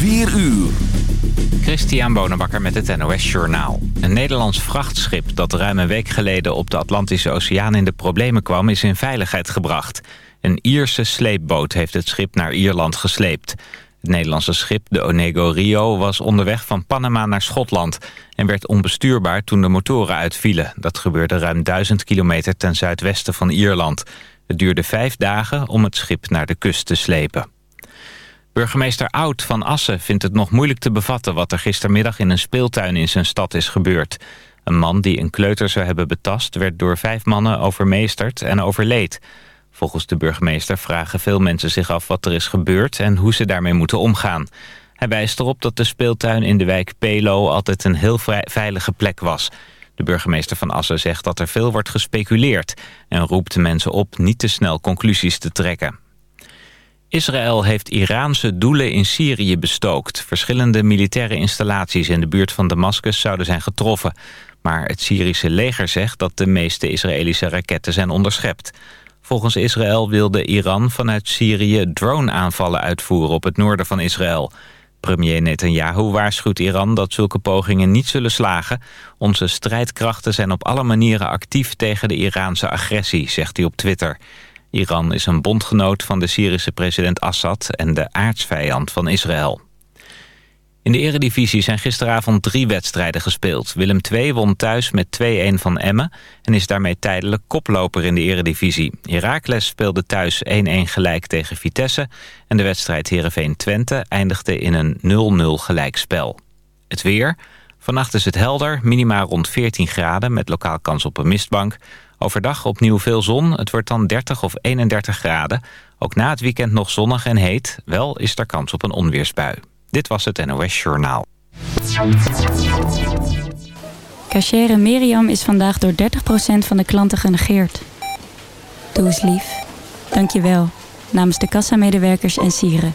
4 uur. Christian Bonenbakker met het NOS Journaal. Een Nederlands vrachtschip dat ruim een week geleden op de Atlantische Oceaan in de problemen kwam... is in veiligheid gebracht. Een Ierse sleepboot heeft het schip naar Ierland gesleept. Het Nederlandse schip, de Onego Rio, was onderweg van Panama naar Schotland... en werd onbestuurbaar toen de motoren uitvielen. Dat gebeurde ruim duizend kilometer ten zuidwesten van Ierland. Het duurde vijf dagen om het schip naar de kust te slepen. Burgemeester Oud van Assen vindt het nog moeilijk te bevatten... wat er gistermiddag in een speeltuin in zijn stad is gebeurd. Een man die een kleuter zou hebben betast... werd door vijf mannen overmeesterd en overleed. Volgens de burgemeester vragen veel mensen zich af wat er is gebeurd... en hoe ze daarmee moeten omgaan. Hij wijst erop dat de speeltuin in de wijk Pelo... altijd een heel veilige plek was... De burgemeester van Assen zegt dat er veel wordt gespeculeerd... en roept mensen op niet te snel conclusies te trekken. Israël heeft Iraanse doelen in Syrië bestookt. Verschillende militaire installaties in de buurt van Damascus zouden zijn getroffen. Maar het Syrische leger zegt dat de meeste Israëlische raketten zijn onderschept. Volgens Israël wilde Iran vanuit Syrië drone-aanvallen uitvoeren op het noorden van Israël. Premier Netanyahu waarschuwt Iran dat zulke pogingen niet zullen slagen. Onze strijdkrachten zijn op alle manieren actief tegen de Iraanse agressie, zegt hij op Twitter. Iran is een bondgenoot van de Syrische president Assad en de aardsvijand van Israël. In de eredivisie zijn gisteravond drie wedstrijden gespeeld. Willem II won thuis met 2-1 van Emmen en is daarmee tijdelijk koploper in de eredivisie. Heracles speelde thuis 1-1 gelijk tegen Vitesse en de wedstrijd Heerenveen-Twente eindigde in een 0-0 gelijkspel. Het weer... Vannacht is het helder, minima rond 14 graden met lokaal kans op een mistbank. Overdag opnieuw veel zon. Het wordt dan 30 of 31 graden. Ook na het weekend nog zonnig en heet. Wel is er kans op een onweersbui. Dit was het NOS Journaal. Cachere Miriam is vandaag door 30% van de klanten genegeerd. Doe eens lief. Dank je wel. Namens de kassamedewerkers en sieren.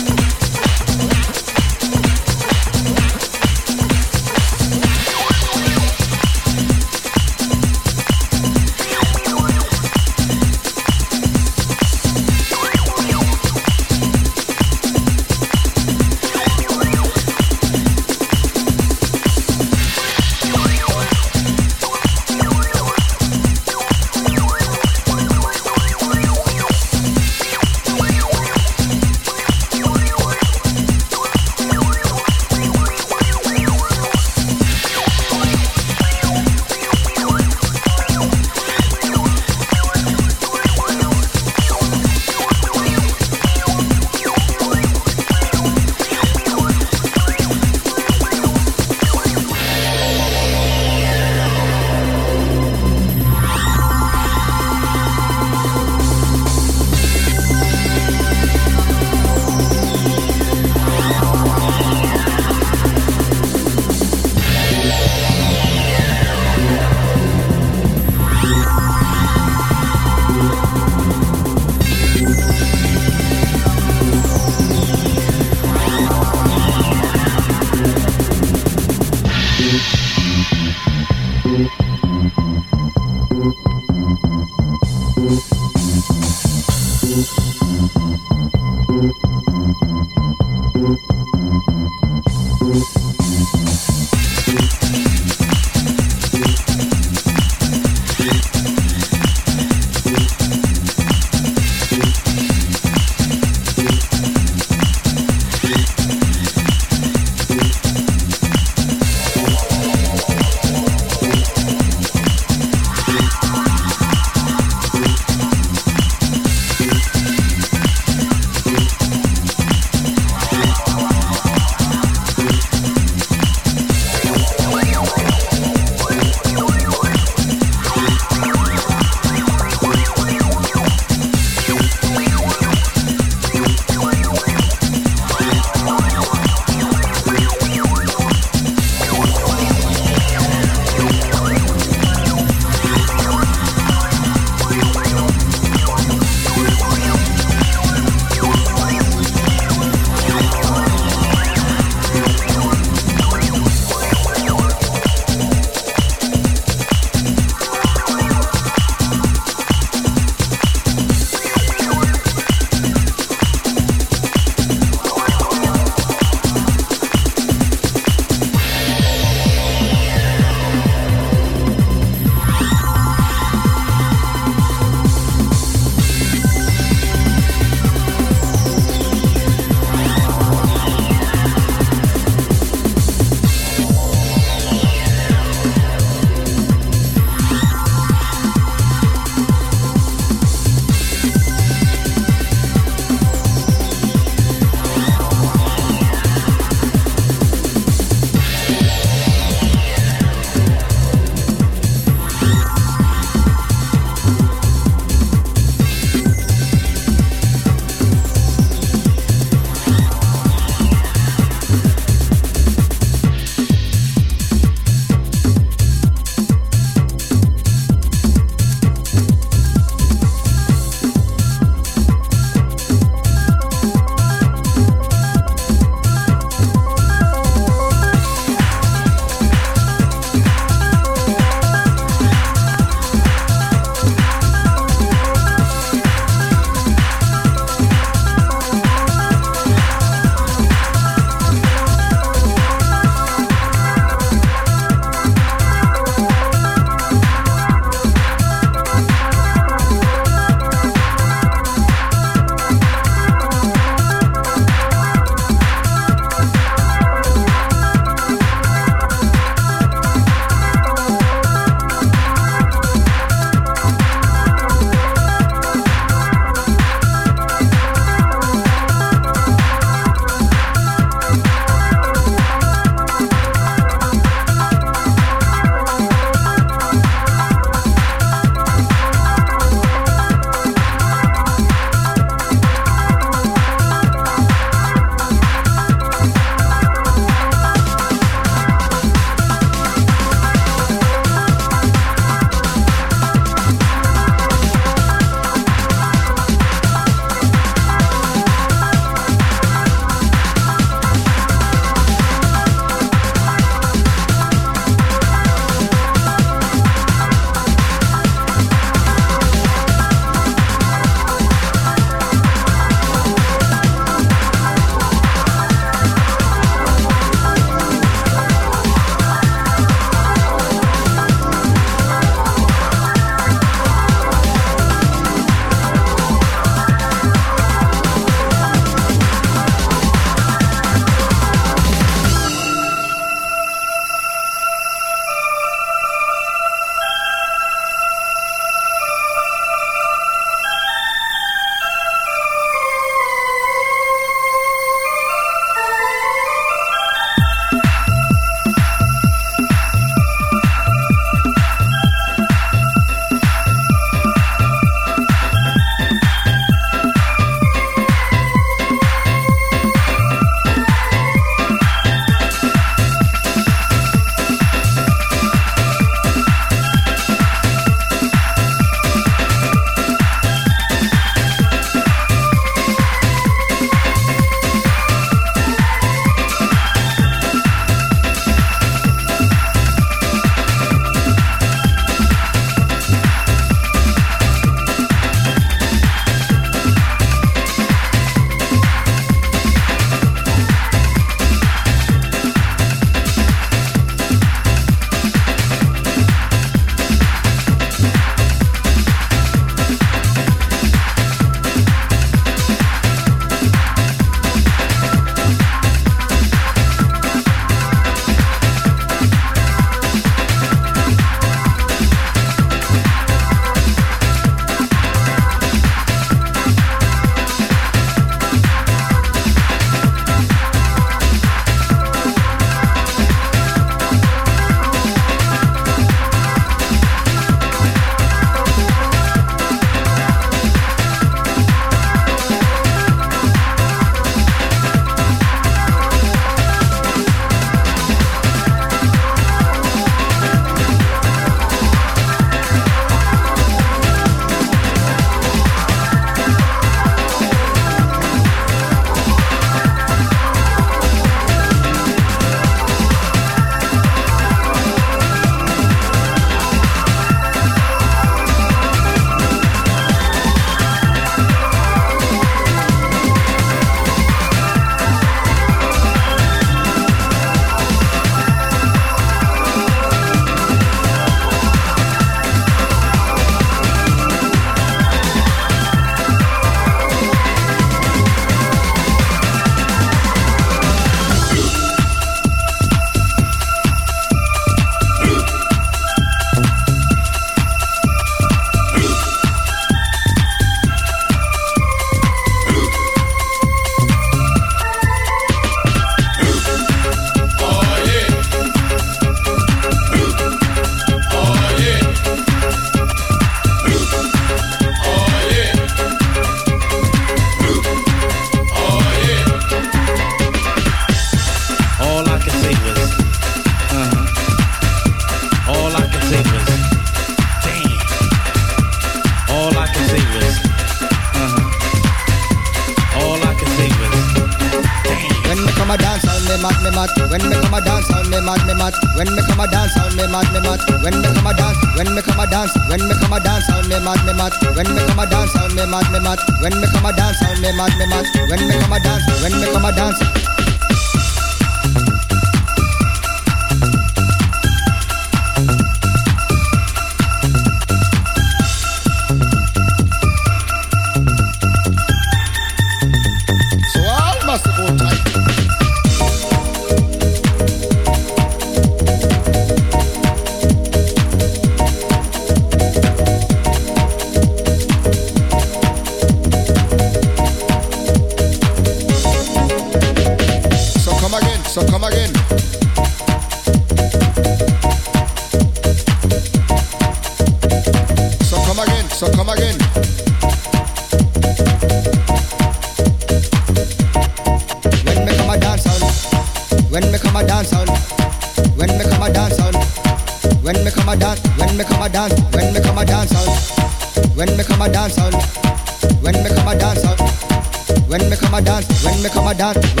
me come a dance.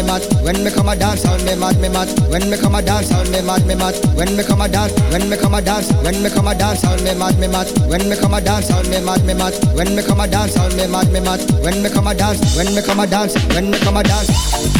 me mad. When me come a dance, all me mad, me mad. When me come a dance, all me mad, me mad. When me come a dance, when me come a dance, when me come a dance, all me mad, me mad. When me come a dance, all me mad, me mad. When me come a dance, all me mad, me mad. When me come a dance, when me come a dance, when me come a dance.